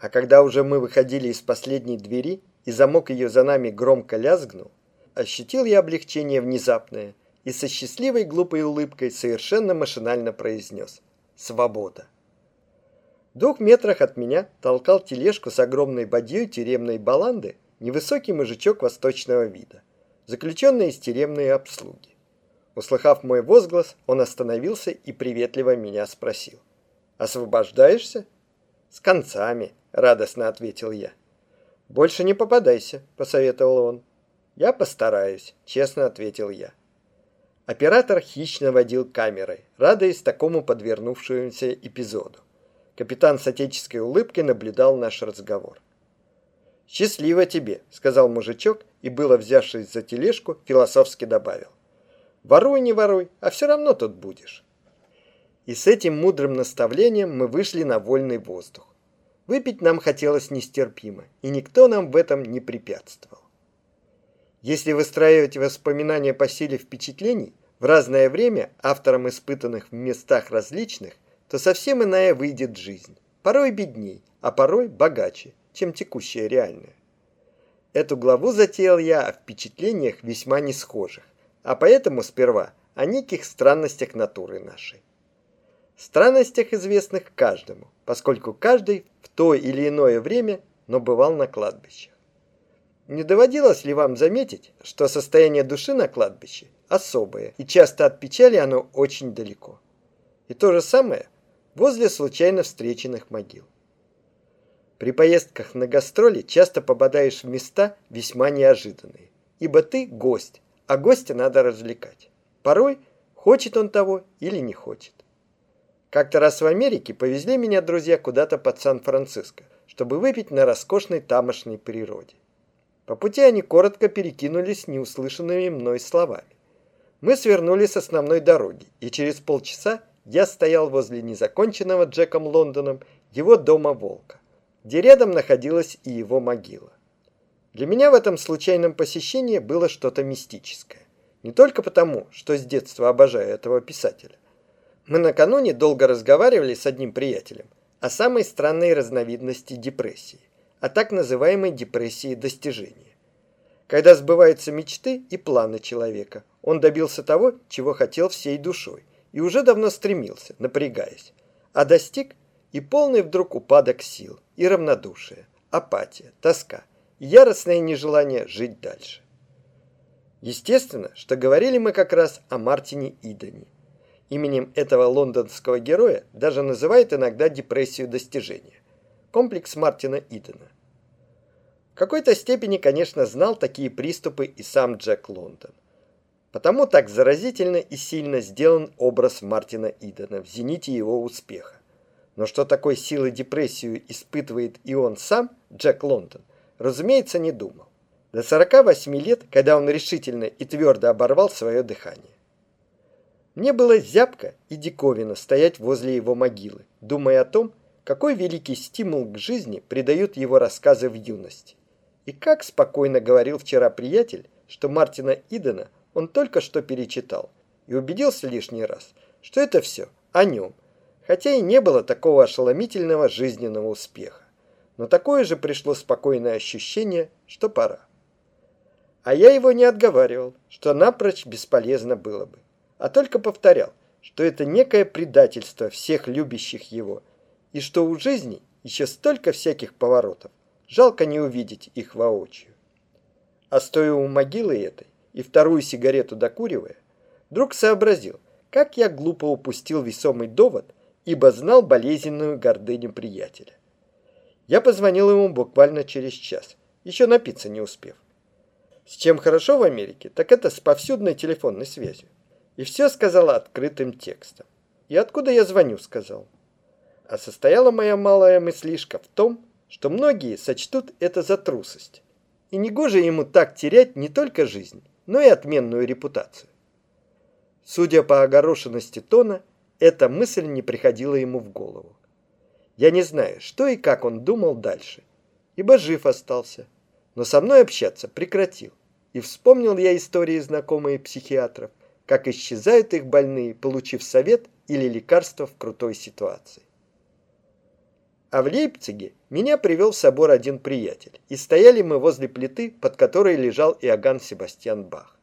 А когда уже мы выходили из последней двери, и замок ее за нами громко лязгнул, ощутил я облегчение внезапное и со счастливой глупой улыбкой совершенно машинально произнес «Свобода». В двух метрах от меня толкал тележку с огромной бадьей тюремной баланды невысокий мужичок восточного вида, заключенный из тюремной обслуги. Услыхав мой возглас, он остановился и приветливо меня спросил. «Освобождаешься?» «С концами», — радостно ответил я. «Больше не попадайся», — посоветовал он. «Я постараюсь», — честно ответил я. Оператор хищно водил камерой, радуясь такому подвернувшемуся эпизоду. Капитан с отеческой улыбкой наблюдал наш разговор. «Счастливо тебе», — сказал мужичок и, было взявшись за тележку, философски добавил. «Воруй, не воруй, а все равно тут будешь». И с этим мудрым наставлением мы вышли на вольный воздух. Выпить нам хотелось нестерпимо, и никто нам в этом не препятствовал. Если выстраивать воспоминания по силе впечатлений, в разное время авторам испытанных в местах различных, то совсем иная выйдет жизнь. Порой бедней, а порой богаче, чем текущая реальная. Эту главу затеял я о впечатлениях весьма не схожих, а поэтому сперва о неких странностях натуры нашей. Странностях, известных каждому, поскольку каждый в то или иное время, но бывал на кладбищах. Не доводилось ли вам заметить, что состояние души на кладбище особое, и часто от печали оно очень далеко? И то же самое возле случайно встреченных могил. При поездках на гастроли часто попадаешь в места весьма неожиданные, ибо ты гость, а гостя надо развлекать. Порой хочет он того или не хочет. Как-то раз в Америке повезли меня друзья куда-то под Сан-Франциско, чтобы выпить на роскошной тамошней природе. По пути они коротко перекинулись неуслышанными мной словами. Мы свернули с основной дороги, и через полчаса я стоял возле незаконченного Джеком Лондоном его дома Волка, где рядом находилась и его могила. Для меня в этом случайном посещении было что-то мистическое. Не только потому, что с детства обожаю этого писателя, мы накануне долго разговаривали с одним приятелем о самой странной разновидности депрессии, о так называемой депрессии достижения. Когда сбываются мечты и планы человека, он добился того, чего хотел всей душой, и уже давно стремился, напрягаясь, а достиг и полный вдруг упадок сил, и равнодушие, апатия, тоска, и яростное нежелание жить дальше. Естественно, что говорили мы как раз о Мартине Идоне, Именем этого лондонского героя даже называют иногда депрессию достижения. Комплекс Мартина Идена. В какой-то степени, конечно, знал такие приступы и сам Джек Лондон. Потому так заразительно и сильно сделан образ Мартина Идена в зените его успеха. Но что такой силы депрессию испытывает и он сам, Джек Лондон, разумеется, не думал. До 48 лет, когда он решительно и твердо оборвал свое дыхание. Мне было зябко и диковина стоять возле его могилы, думая о том, какой великий стимул к жизни придают его рассказы в юности. И как спокойно говорил вчера приятель, что Мартина Идена он только что перечитал, и убедился лишний раз, что это все о нем, хотя и не было такого ошеломительного жизненного успеха. Но такое же пришло спокойное ощущение, что пора. А я его не отговаривал, что напрочь бесполезно было бы а только повторял, что это некое предательство всех любящих его, и что у жизни еще столько всяких поворотов, жалко не увидеть их воочию. А стоя у могилы этой и вторую сигарету докуривая, вдруг сообразил, как я глупо упустил весомый довод, ибо знал болезненную гордыню приятеля. Я позвонил ему буквально через час, еще напиться не успев. С чем хорошо в Америке, так это с повсюдной телефонной связью. И все сказала открытым текстом. И откуда я звоню, сказал. А состояла моя малая мыслишка в том, что многие сочтут это за трусость. И негоже ему так терять не только жизнь, но и отменную репутацию. Судя по огорошенности тона, эта мысль не приходила ему в голову. Я не знаю, что и как он думал дальше, ибо жив остался, но со мной общаться прекратил. И вспомнил я истории знакомые психиатров, как исчезают их больные, получив совет или лекарство в крутой ситуации. А в Лейпциге меня привел в собор один приятель, и стояли мы возле плиты, под которой лежал Иоганн Себастьян Бах.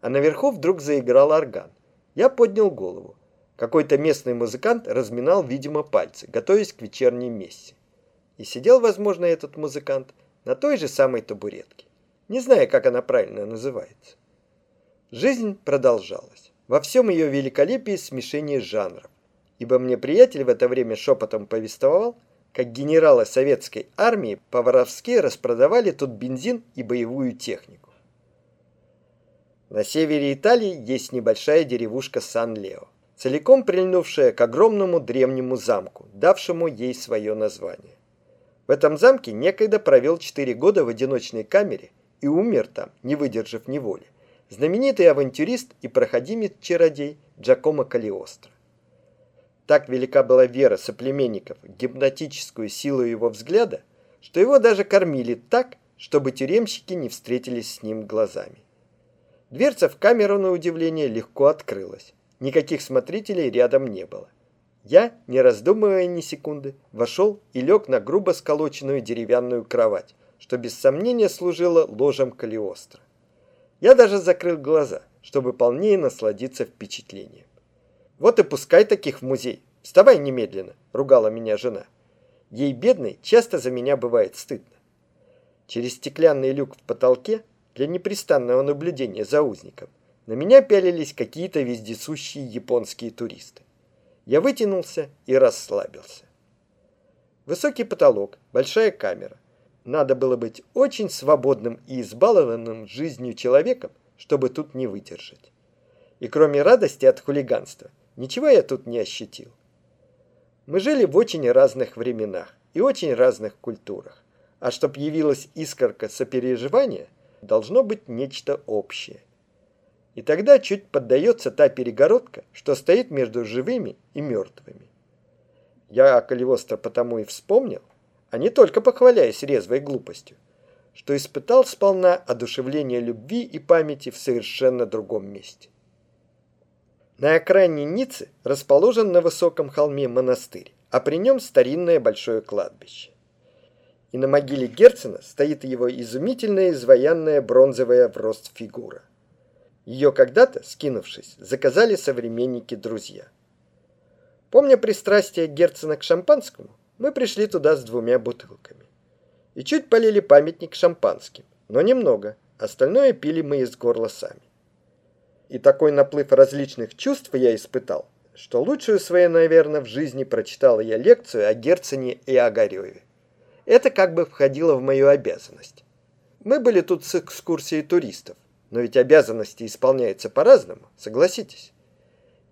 А наверху вдруг заиграл орган. Я поднял голову. Какой-то местный музыкант разминал, видимо, пальцы, готовясь к вечерней мессе. И сидел, возможно, этот музыкант на той же самой табуретке. Не знаю, как она правильно называется. Жизнь продолжалась. Во всем ее великолепии смешение жанров. Ибо мне приятель в это время шепотом повествовал, как генералы советской армии по-воровски распродавали тут бензин и боевую технику. На севере Италии есть небольшая деревушка Сан-Лео целиком прильнувшая к огромному древнему замку, давшему ей свое название. В этом замке некогда провел 4 года в одиночной камере и умер там, не выдержав неволи, знаменитый авантюрист и проходимец-чародей Джакомо Калиостро. Так велика была вера соплеменников в гипнотическую силу его взгляда, что его даже кормили так, чтобы тюремщики не встретились с ним глазами. Дверца в камеру, на удивление, легко открылась. Никаких смотрителей рядом не было. Я, не раздумывая ни секунды, вошел и лег на грубо сколоченную деревянную кровать, что без сомнения служило ложем Калиостро. Я даже закрыл глаза, чтобы полнее насладиться впечатлением. «Вот и пускай таких в музей. Вставай немедленно», — ругала меня жена. Ей, бедной, часто за меня бывает стыдно. Через стеклянный люк в потолке для непрестанного наблюдения за узником на меня пялились какие-то вездесущие японские туристы. Я вытянулся и расслабился. Высокий потолок, большая камера. Надо было быть очень свободным и избалованным жизнью человеком, чтобы тут не выдержать. И кроме радости от хулиганства, ничего я тут не ощутил. Мы жили в очень разных временах и очень разных культурах. А чтоб явилась искорка сопереживания, должно быть нечто общее – и тогда чуть поддается та перегородка, что стоит между живыми и мертвыми. Я Калиостро потому и вспомнил, а не только похваляясь резвой глупостью, что испытал сполна одушевление любви и памяти в совершенно другом месте. На окраине Ниццы расположен на высоком холме монастырь, а при нем старинное большое кладбище. И на могиле Герцена стоит его изумительная изваянная бронзовая в рост фигура – ее когда-то, скинувшись, заказали современники-друзья. Помня пристрастие Герцена к шампанскому, мы пришли туда с двумя бутылками. И чуть полили памятник шампанским, но немного, остальное пили мы из горла сами. И такой наплыв различных чувств я испытал, что лучшую свою, наверное, в жизни прочитал я лекцию о Герцене и Огареве. Это как бы входило в мою обязанность. Мы были тут с экскурсией туристов, но ведь обязанности исполняются по-разному, согласитесь.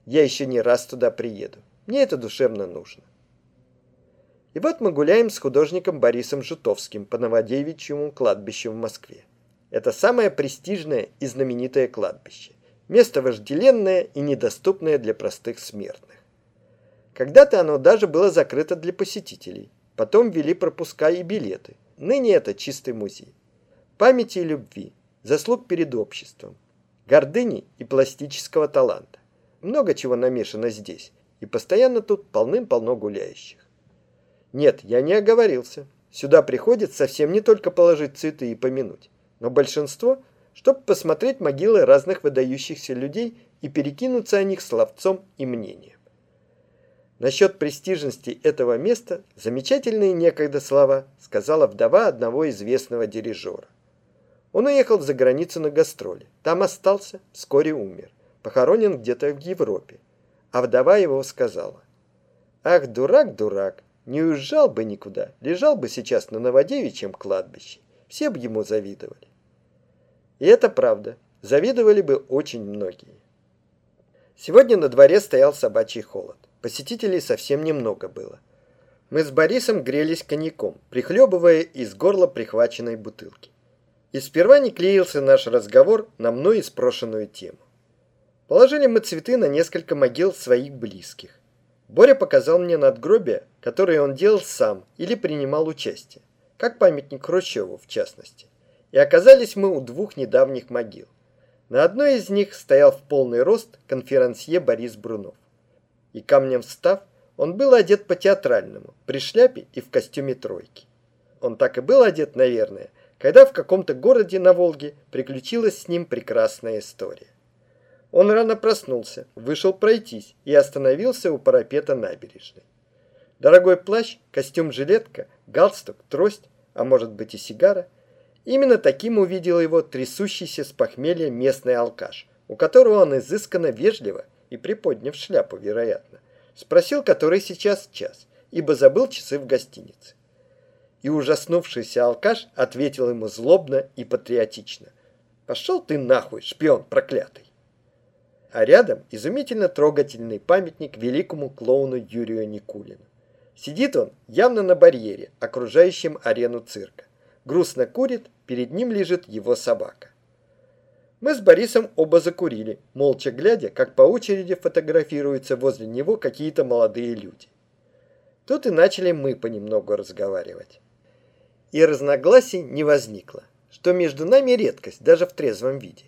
Я еще не раз туда приеду. Мне это душевно нужно. И вот мы гуляем с художником Борисом Жутовским по Новодевичьему кладбищу в Москве. Это самое престижное и знаменитое кладбище. Место вожделенное и недоступное для простых смертных. Когда-то оно даже было закрыто для посетителей. Потом ввели пропуска и билеты. Ныне это чистый музей. Памяти и любви, заслуг перед обществом, гордыни и пластического таланта. Много чего намешано здесь, и постоянно тут полным-полно гуляющих. Нет, я не оговорился. Сюда приходят совсем не только положить цветы и помянуть, но большинство, чтобы посмотреть могилы разных выдающихся людей и перекинуться о них словцом и мнением. Насчет престижности этого места замечательные некогда слова сказала вдова одного известного дирижера. Он уехал за границу на гастроли. Там остался, вскоре умер. Похоронен где-то в Европе. А вдова его сказала. «Ах, дурак, дурак, не уезжал бы никуда, лежал бы сейчас на Новодевичьем кладбище. Все бы ему завидовали». И это правда. Завидовали бы очень многие. Сегодня на дворе стоял собачий холод. Посетителей совсем немного было. Мы с Борисом грелись коньяком, прихлебывая из горла прихваченной бутылки. И сперва не клеился наш разговор на мной спрошенную тему. Положили мы цветы на несколько могил своих близких. Боря показал мне надгробие, которое он делал сам или принимал участие, как памятник Хрущеву в частности. И оказались мы у двух недавних могил. На одной из них стоял в полный рост конферансье Борис Брунов. И камнем встав, он был одет по-театральному, при шляпе и в костюме тройки. Он так и был одет, наверное, когда в каком-то городе на Волге приключилась с ним прекрасная история. Он рано проснулся, вышел пройтись и остановился у парапета набережной. Дорогой плащ, костюм-жилетка, галстук, трость, а может быть и сигара. Именно таким увидел его трясущийся с похмелья местный алкаш, у которого он изысканно вежливо и приподняв шляпу, вероятно, спросил, который сейчас час, ибо забыл часы в гостинице. И ужаснувшийся алкаш ответил ему злобно и патриотично. «Пошел ты нахуй, шпион проклятый!» А рядом изумительно трогательный памятник великому клоуну Юрию Никулину. Сидит он явно на барьере, окружающем арену цирка. Грустно курит, перед ним лежит его собака. Мы с Борисом оба закурили, молча глядя, как по очереди фотографируются возле него какие-то молодые люди. Тут и начали мы понемногу разговаривать. И разногласий не возникло, что между нами редкость даже в трезвом виде.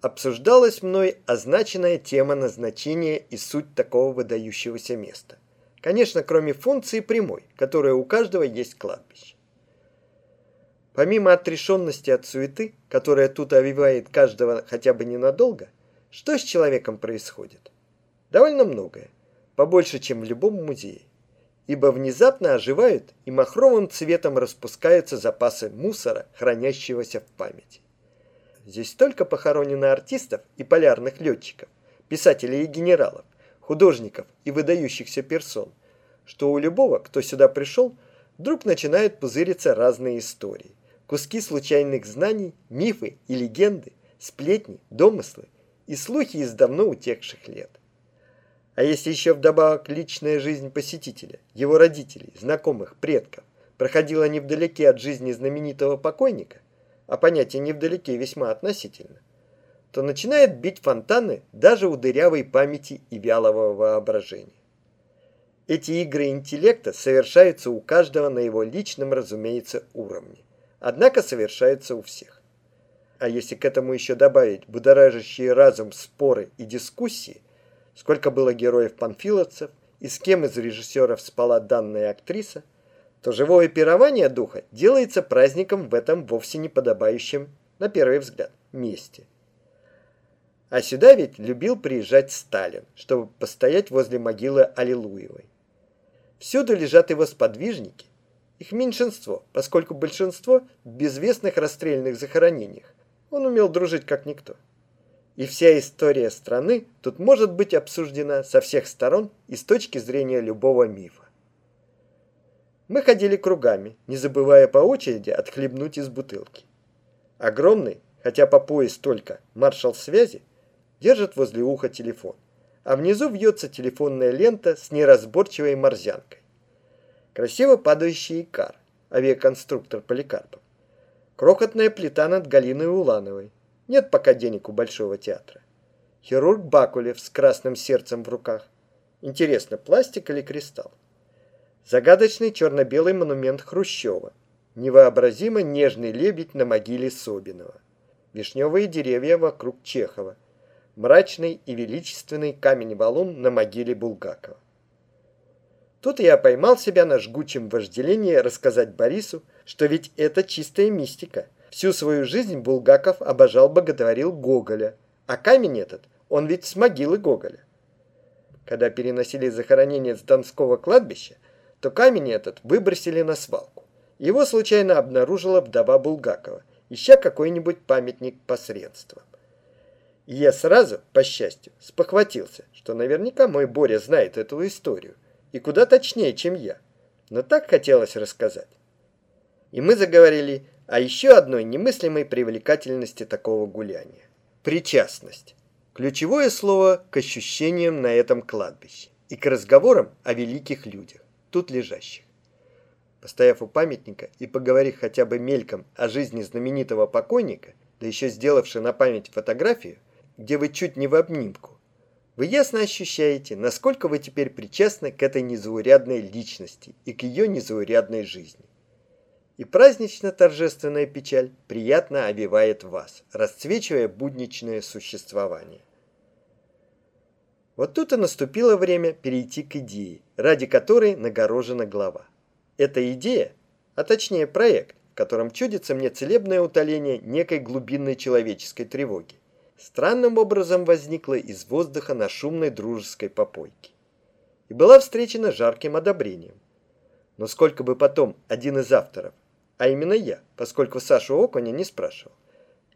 Обсуждалась мной означенная тема назначения и суть такого выдающегося места. Конечно, кроме функции прямой, которая у каждого есть кладбище. Помимо отрешенности от суеты, которая тут овивает каждого хотя бы ненадолго, что с человеком происходит? Довольно многое, побольше, чем в любом музее. Ибо внезапно оживают и махровым цветом распускаются запасы мусора, хранящегося в памяти. Здесь столько похоронено артистов и полярных летчиков, писателей и генералов, художников и выдающихся персон, что у любого, кто сюда пришел, вдруг начинают пузыриться разные истории куски случайных знаний, мифы и легенды, сплетни, домыслы и слухи из давно утекших лет. А если еще вдобавок личная жизнь посетителя, его родителей, знакомых, предков, проходила невдалеке от жизни знаменитого покойника, а понятие невдалеке весьма относительно, то начинает бить фонтаны даже у дырявой памяти и вялого воображения. Эти игры интеллекта совершаются у каждого на его личном, разумеется, уровне однако совершается у всех. А если к этому еще добавить будоражащие разум споры и дискуссии, сколько было героев-панфиловцев и с кем из режиссеров спала данная актриса, то живое пирование духа делается праздником в этом вовсе не подобающем, на первый взгляд, месте. А сюда ведь любил приезжать Сталин, чтобы постоять возле могилы Аллилуевой. Всюду лежат его сподвижники, их меньшинство, поскольку большинство в безвестных расстрельных захоронениях. Он умел дружить как никто. И вся история страны тут может быть обсуждена со всех сторон и с точки зрения любого мифа. Мы ходили кругами, не забывая по очереди отхлебнуть из бутылки. Огромный, хотя по пояс только, маршал связи держит возле уха телефон, а внизу вьется телефонная лента с неразборчивой морзянкой. Красиво падающий икар, авиаконструктор Поликарпов. Крохотная плита над Галиной Улановой. Нет пока денег у Большого театра. Хирург Бакулев с красным сердцем в руках. Интересно, пластик или кристалл? Загадочный черно-белый монумент Хрущева. Невообразимо нежный лебедь на могиле Собинова. Вишневые деревья вокруг Чехова. Мрачный и величественный камень-валун на могиле Булгакова. Тут я поймал себя на жгучем вожделении рассказать Борису, что ведь это чистая мистика. Всю свою жизнь Булгаков обожал боготворил Гоголя, а камень этот, он ведь с могилы Гоголя. Когда переносили захоронение с Донского кладбища, то камень этот выбросили на свалку. Его случайно обнаружила вдова Булгакова, ища какой-нибудь памятник посредством. И я сразу, по счастью, спохватился, что наверняка мой Боря знает эту историю – и куда точнее, чем я. Но так хотелось рассказать. И мы заговорили о еще одной немыслимой привлекательности такого гуляния. Причастность. Ключевое слово к ощущениям на этом кладбище и к разговорам о великих людях, тут лежащих. Постояв у памятника и поговорив хотя бы мельком о жизни знаменитого покойника, да еще сделавши на память фотографию, где вы чуть не в обнимку, вы ясно ощущаете, насколько вы теперь причастны к этой незаурядной личности и к ее незаурядной жизни. И празднично-торжественная печаль приятно обивает вас, расцвечивая будничное существование. Вот тут и наступило время перейти к идее, ради которой нагорожена глава. Эта идея, а точнее проект, в котором чудится мне целебное утоление некой глубинной человеческой тревоги, странным образом возникла из воздуха на шумной дружеской попойке. И была встречена жарким одобрением. Но сколько бы потом один из авторов, а именно я, поскольку Сашу Окуня не спрашивал,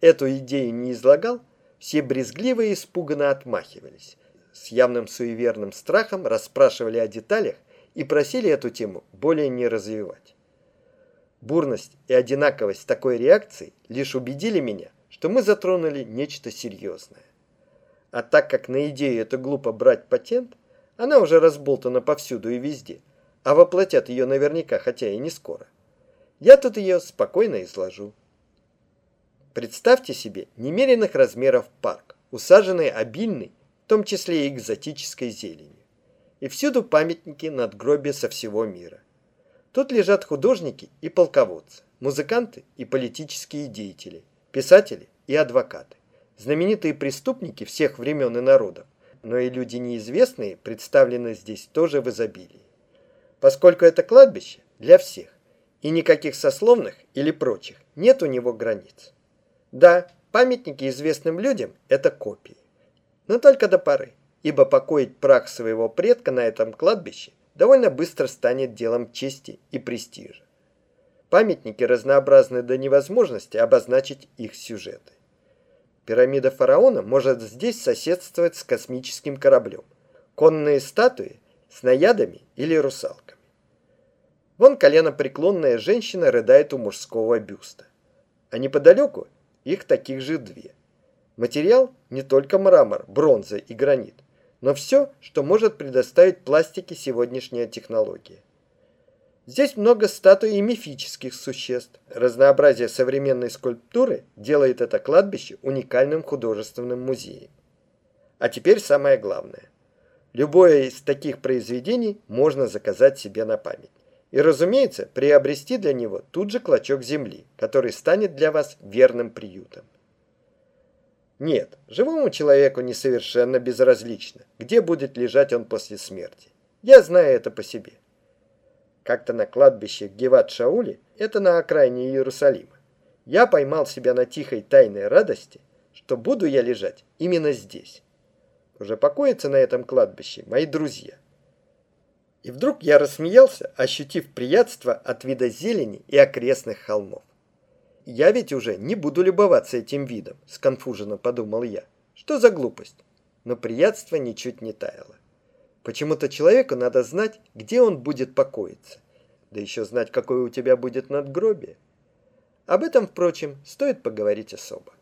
эту идею не излагал, все брезгливо и испуганно отмахивались, с явным суеверным страхом расспрашивали о деталях и просили эту тему более не развивать. Бурность и одинаковость такой реакции лишь убедили меня, что мы затронули нечто серьезное. А так как на идею это глупо брать патент, она уже разболтана повсюду и везде, а воплотят ее наверняка, хотя и не скоро. Я тут ее спокойно изложу. Представьте себе немеренных размеров парк, усаженный обильной, в том числе и экзотической зеленью. И всюду памятники надгробия со всего мира. Тут лежат художники и полководцы, музыканты и политические деятели, писатели и адвокаты, знаменитые преступники всех времен и народов, но и люди неизвестные представлены здесь тоже в изобилии. Поскольку это кладбище для всех, и никаких сословных или прочих нет у него границ. Да, памятники известным людям – это копии. Но только до поры, ибо покоить прах своего предка на этом кладбище довольно быстро станет делом чести и престижа. Памятники разнообразны до невозможности обозначить их сюжеты. Пирамида фараона может здесь соседствовать с космическим кораблем. Конные статуи с наядами или русалками. Вон коленопреклонная женщина рыдает у мужского бюста. А неподалеку их таких же две. Материал не только мрамор, бронза и гранит, но все, что может предоставить пластике сегодняшняя технология. Здесь много статуй и мифических существ. Разнообразие современной скульптуры делает это кладбище уникальным художественным музеем. А теперь самое главное. Любое из таких произведений можно заказать себе на память. И, разумеется, приобрести для него тут же клочок земли, который станет для вас верным приютом. Нет, живому человеку не совершенно безразлично, где будет лежать он после смерти. Я знаю это по себе. Как-то на кладбище в Геват-Шауле, это на окраине Иерусалима, я поймал себя на тихой тайной радости, что буду я лежать именно здесь. Уже покоятся на этом кладбище мои друзья. И вдруг я рассмеялся, ощутив приятство от вида зелени и окрестных холмов. Я ведь уже не буду любоваться этим видом, сконфуженно подумал я. Что за глупость? Но приятство ничуть не таяло. Почему-то человеку надо знать, где он будет покоиться. Да еще знать, какое у тебя будет надгробие. Об этом, впрочем, стоит поговорить особо.